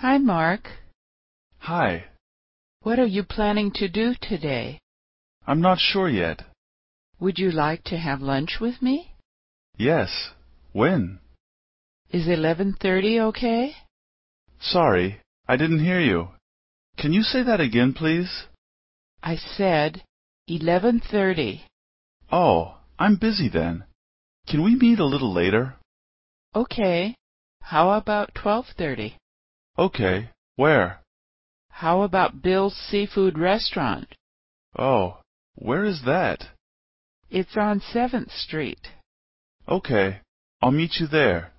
Hi, Mark. Hi. What are you planning to do today? I'm not sure yet. Would you like to have lunch with me? Yes. When? Is 11:30 okay? Sorry, I didn't hear you. Can you say that again, please? I said 11:30. Oh, I'm busy then. Can we meet a little later? Okay. How about 12:30? Okay. Where? How about Bill's Seafood Restaurant? Oh, where is that? It's on 7th Street. Okay. I'll meet you there.